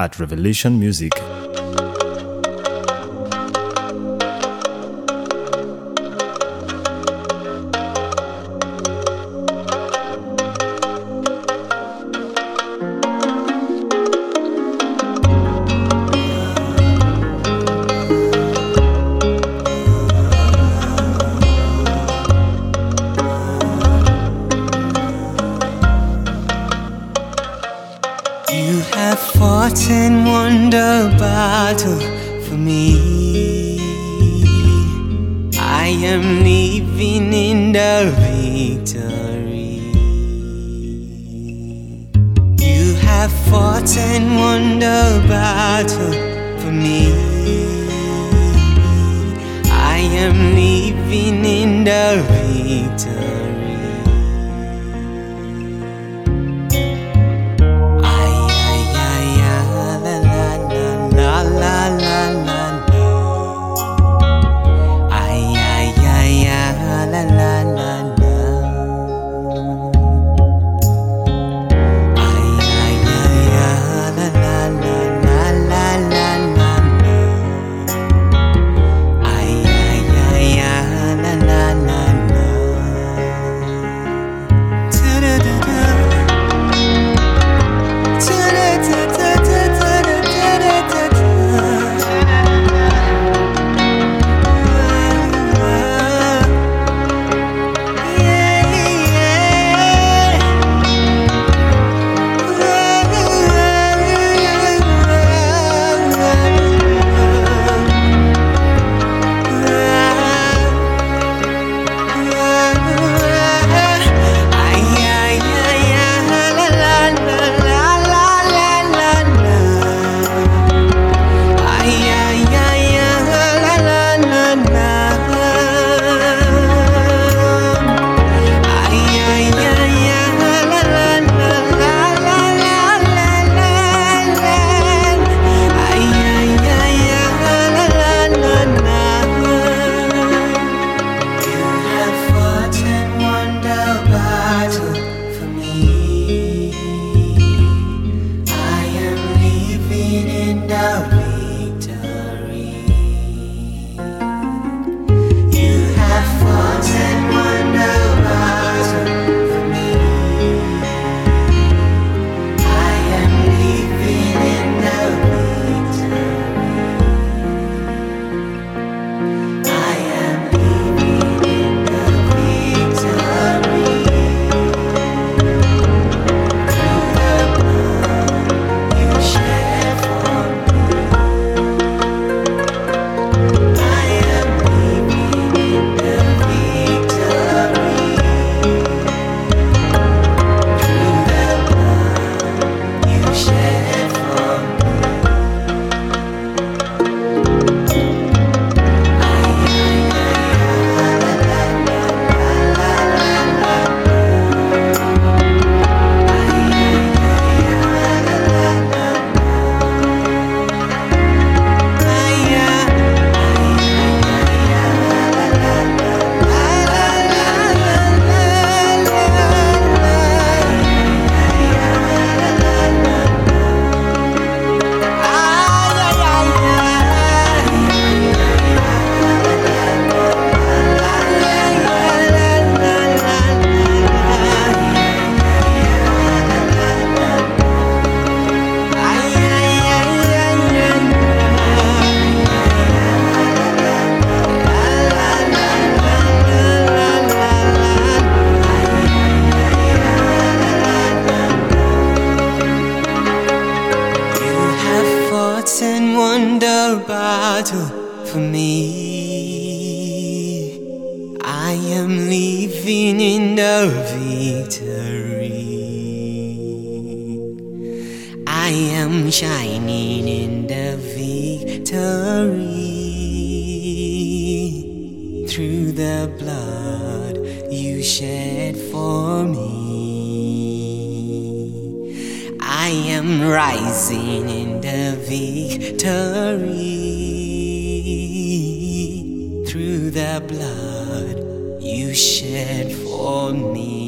at Revelation Music. You have fought and won the battle for me. I am living in the victory. You have fought and won the battle for me. I am living in the victory. And won the battle for me. I am living in the victory. I am shining in the victory through the blood you shed for me. I am rising in the victory through the blood you shed for me.